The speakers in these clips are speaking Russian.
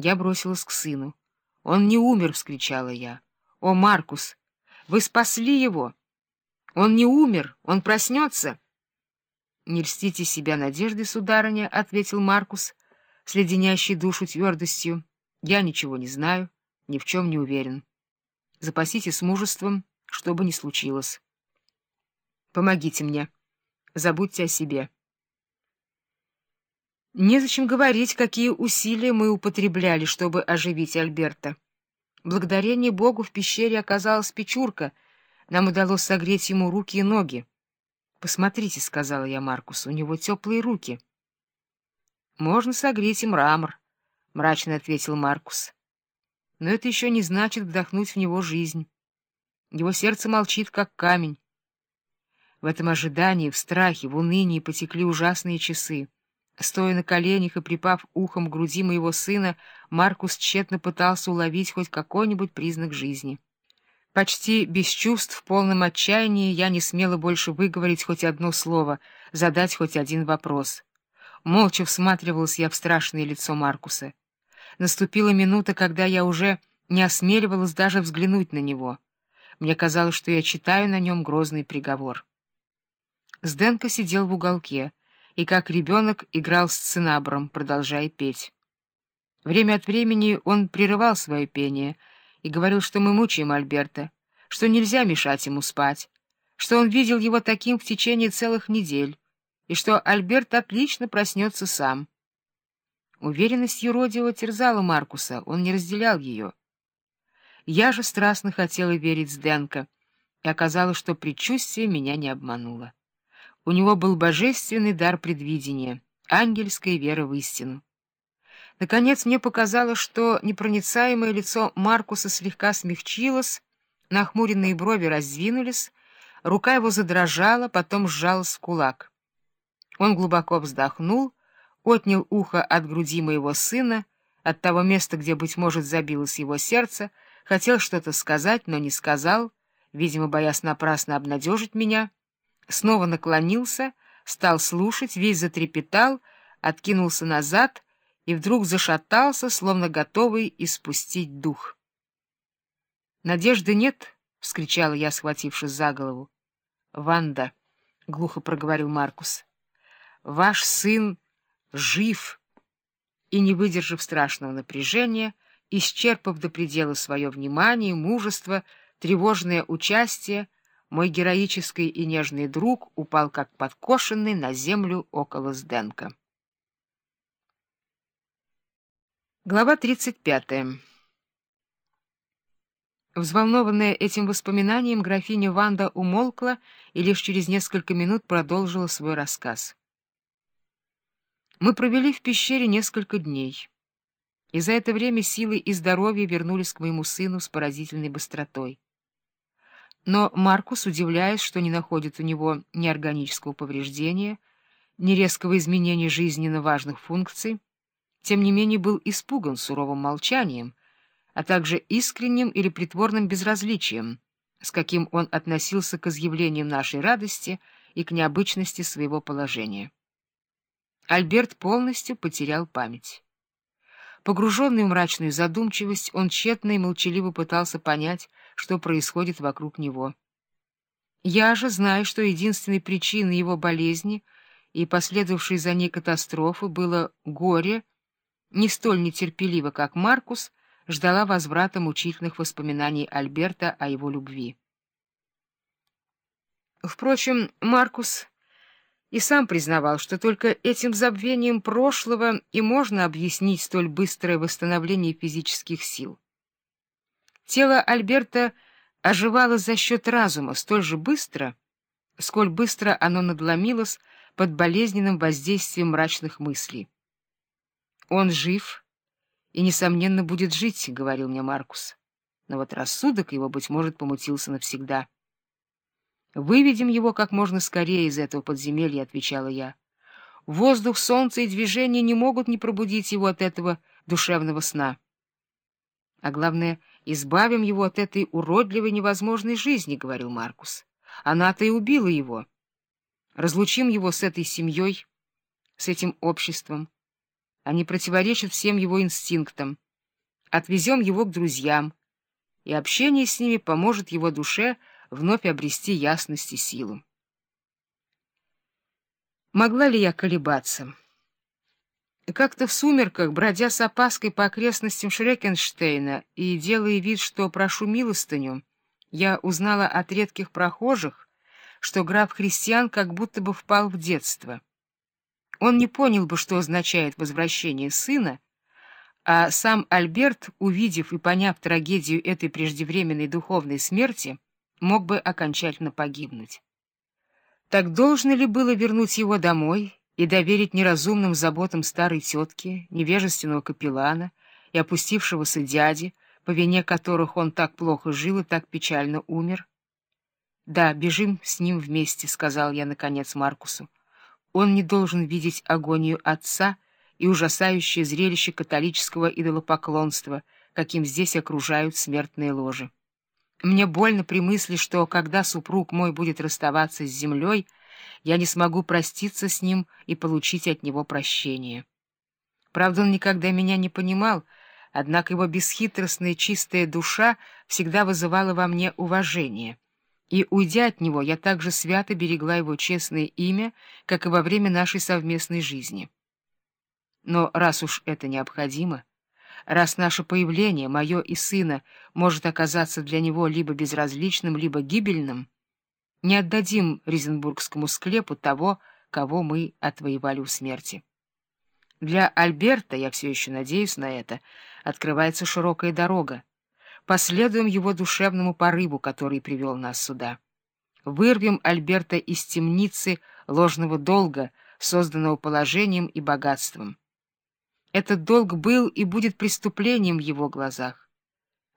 Я бросилась к сыну. «Он не умер!» — вскричала я. «О, Маркус, вы спасли его! Он не умер, он проснется!» «Не льстите себя надежды, сударыня», — ответил Маркус, с душу твердостью. «Я ничего не знаю, ни в чем не уверен. Запаситесь мужеством, что бы ни случилось. Помогите мне, забудьте о себе». Незачем говорить, какие усилия мы употребляли, чтобы оживить Альберта. Благодарение Богу в пещере оказалась печурка. Нам удалось согреть ему руки и ноги. «Посмотрите», — сказала я Маркусу, — «у него теплые руки». «Можно согреть и мрамор», — мрачно ответил Маркус. «Но это еще не значит вдохнуть в него жизнь. Его сердце молчит, как камень». В этом ожидании, в страхе, в унынии потекли ужасные часы. Стоя на коленях и припав ухом к груди моего сына, Маркус тщетно пытался уловить хоть какой-нибудь признак жизни. Почти без чувств, в полном отчаянии, я не смела больше выговорить хоть одно слово, задать хоть один вопрос. Молча всматривалась я в страшное лицо Маркуса. Наступила минута, когда я уже не осмеливалась даже взглянуть на него. Мне казалось, что я читаю на нем грозный приговор. Сденко сидел в уголке и, как ребенок, играл с цинабром, продолжая петь. Время от времени он прерывал свое пение и говорил, что мы мучаем Альберта, что нельзя мешать ему спать, что он видел его таким в течение целых недель, и что Альберт отлично проснется сам. Уверенность юродивого терзала Маркуса, он не разделял ее. Я же страстно хотела верить Сденко, и оказалось, что предчувствие меня не обмануло. У него был божественный дар предвидения, ангельская вера в истину. Наконец мне показалось, что непроницаемое лицо Маркуса слегка смягчилось, нахмуренные брови раздвинулись, рука его задрожала, потом сжалась в кулак. Он глубоко вздохнул, отнял ухо от груди моего сына, от того места, где, быть может, забилось его сердце, хотел что-то сказать, но не сказал, видимо, боясь напрасно обнадежить меня — снова наклонился, стал слушать, весь затрепетал, откинулся назад и вдруг зашатался, словно готовый испустить дух. «Надежды нет!» — вскричала я, схватившись за голову. «Ванда!» — глухо проговорил Маркус. «Ваш сын жив!» И, не выдержав страшного напряжения, исчерпав до предела свое внимание, мужество, тревожное участие, мой героический и нежный друг упал как подкошенный на землю около Сденка. Глава 35. Взволнованная этим воспоминанием, графиня Ванда умолкла и лишь через несколько минут продолжила свой рассказ. Мы провели в пещере несколько дней, и за это время силы и здоровье вернулись к моему сыну с поразительной быстротой. Но Маркус, удивляясь, что не находит у него ни органического повреждения, ни резкого изменения жизненно важных функций, тем не менее был испуган суровым молчанием, а также искренним или притворным безразличием, с каким он относился к изъявлениям нашей радости и к необычности своего положения. Альберт полностью потерял память. Погруженный в мрачную задумчивость, он тщетно и молчаливо пытался понять, что происходит вокруг него. Я же знаю, что единственной причиной его болезни и последовавшей за ней катастрофы было горе, не столь нетерпеливо, как Маркус, ждала возврата мучительных воспоминаний Альберта о его любви. Впрочем, Маркус и сам признавал, что только этим забвением прошлого и можно объяснить столь быстрое восстановление физических сил. Тело Альберта оживало за счет разума столь же быстро, сколь быстро оно надломилось под болезненным воздействием мрачных мыслей. «Он жив и, несомненно, будет жить», — говорил мне Маркус. «Но вот рассудок его, быть может, помутился навсегда». «Выведем его как можно скорее из этого подземелья», — отвечала я. «Воздух, солнце и движение не могут не пробудить его от этого душевного сна». А главное, избавим его от этой уродливой невозможной жизни, — говорил Маркус. Она-то и убила его. Разлучим его с этой семьей, с этим обществом. Они противоречат всем его инстинктам. отвезем его к друзьям, и общение с ними поможет его душе вновь обрести ясность и силу. Могла ли я колебаться? Как-то в сумерках, бродя с опаской по окрестностям Шрекенштейна и делая вид, что прошу милостыню, я узнала от редких прохожих, что граф Христиан как будто бы впал в детство. Он не понял бы, что означает возвращение сына, а сам Альберт, увидев и поняв трагедию этой преждевременной духовной смерти, мог бы окончательно погибнуть. Так должно ли было вернуть его домой и доверить неразумным заботам старой тетки, невежественного капеллана и опустившегося дяди, по вине которых он так плохо жил и так печально умер? «Да, бежим с ним вместе», — сказал я, наконец, Маркусу. «Он не должен видеть агонию отца и ужасающее зрелище католического идолопоклонства, каким здесь окружают смертные ложи». Мне больно при мысли, что, когда супруг мой будет расставаться с землей, я не смогу проститься с ним и получить от него прощение. Правда, он никогда меня не понимал, однако его бесхитростная чистая душа всегда вызывала во мне уважение. И, уйдя от него, я также свято берегла его честное имя, как и во время нашей совместной жизни. Но раз уж это необходимо, раз наше появление, мое и сына, может оказаться для него либо безразличным, либо гибельным, не отдадим Ризенбургскому склепу того, кого мы отвоевали у смерти. Для Альберта, я все еще надеюсь на это, открывается широкая дорога. Последуем его душевному порыву, который привел нас сюда. Вырвем Альберта из темницы ложного долга, созданного положением и богатством. Этот долг был и будет преступлением в его глазах.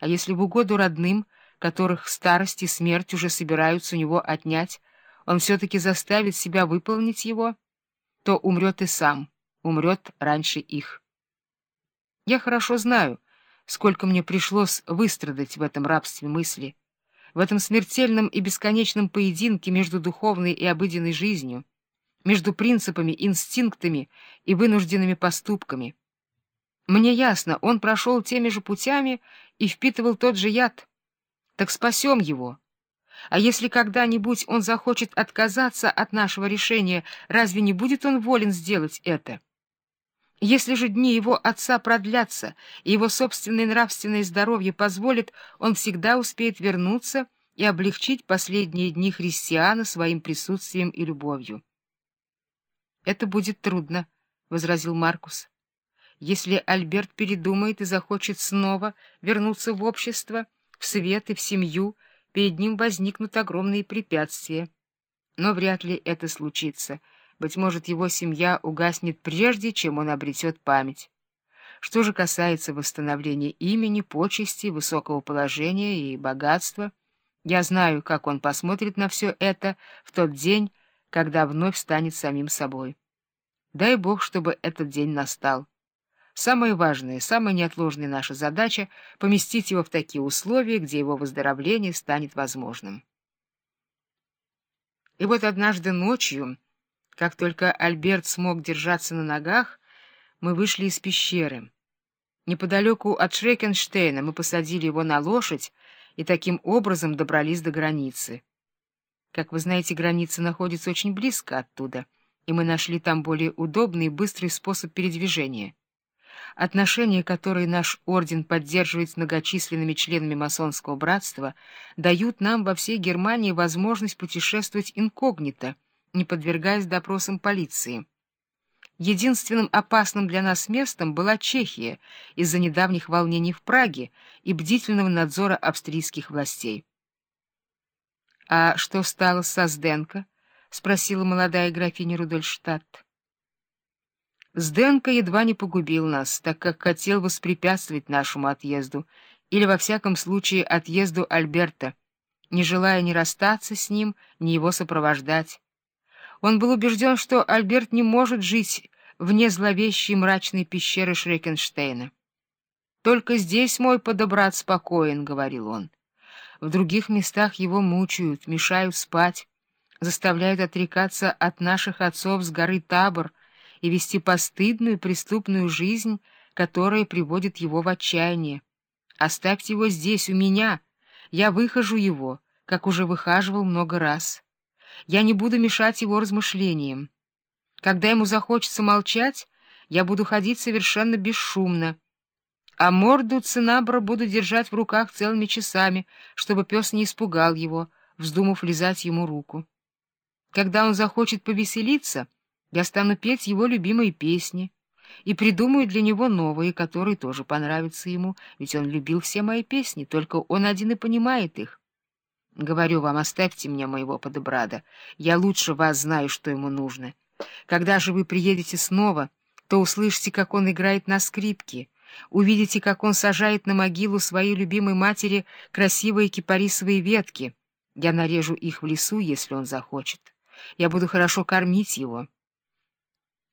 А если в угоду родным, которых старость и смерть уже собираются у него отнять, он все-таки заставит себя выполнить его, то умрет и сам, умрет раньше их. Я хорошо знаю, сколько мне пришлось выстрадать в этом рабстве мысли, в этом смертельном и бесконечном поединке между духовной и обыденной жизнью, между принципами, инстинктами и вынужденными поступками. Мне ясно, он прошел теми же путями и впитывал тот же яд. Так спасем его. А если когда-нибудь он захочет отказаться от нашего решения, разве не будет он волен сделать это? Если же дни его отца продлятся, и его собственное нравственное здоровье позволит, он всегда успеет вернуться и облегчить последние дни христиана своим присутствием и любовью. «Это будет трудно», — возразил Маркус. «Если Альберт передумает и захочет снова вернуться в общество, в свет и в семью, перед ним возникнут огромные препятствия. Но вряд ли это случится. Быть может, его семья угаснет прежде, чем он обретет память. Что же касается восстановления имени, почести, высокого положения и богатства, я знаю, как он посмотрит на все это в тот день, когда вновь станет самим собой. Дай Бог, чтобы этот день настал. Самая важная, самая неотложная наша задача — поместить его в такие условия, где его выздоровление станет возможным. И вот однажды ночью, как только Альберт смог держаться на ногах, мы вышли из пещеры. Неподалеку от Шрекенштейна мы посадили его на лошадь и таким образом добрались до границы. Как вы знаете, граница находится очень близко оттуда, и мы нашли там более удобный и быстрый способ передвижения. Отношения, которые наш орден поддерживает с многочисленными членами масонского братства, дают нам во всей Германии возможность путешествовать инкогнито, не подвергаясь допросам полиции. Единственным опасным для нас местом была Чехия из-за недавних волнений в Праге и бдительного надзора австрийских властей. — А что стало со Сденко? — спросила молодая графиня Рудольштадт. Сденко едва не погубил нас, так как хотел воспрепятствовать нашему отъезду, или, во всяком случае, отъезду Альберта, не желая ни расстаться с ним, ни его сопровождать. Он был убежден, что Альберт не может жить вне зловещей мрачной пещеры Шрекенштейна. «Только здесь мой подобрат спокоен», — говорил он. В других местах его мучают, мешают спать, заставляют отрекаться от наших отцов с горы Табор и вести постыдную преступную жизнь, которое приводит его в отчаяние. Оставьте его здесь, у меня. Я выхожу его, как уже выхаживал много раз. Я не буду мешать его размышлениям. Когда ему захочется молчать, я буду ходить совершенно бесшумно, а морду цинабра буду держать в руках целыми часами, чтобы пес не испугал его, вздумав лизать ему руку. Когда он захочет повеселиться, я стану петь его любимые песни и придумаю для него новые, которые тоже понравятся ему, ведь он любил все мои песни, только он один и понимает их. Говорю вам, оставьте мне моего подобрада, я лучше вас знаю, что ему нужно. Когда же вы приедете снова, то услышите, как он играет на скрипке, увидите, как он сажает на могилу своей любимой матери красивые кипарисовые ветки. Я нарежу их в лесу, если он захочет. Я буду хорошо кормить его.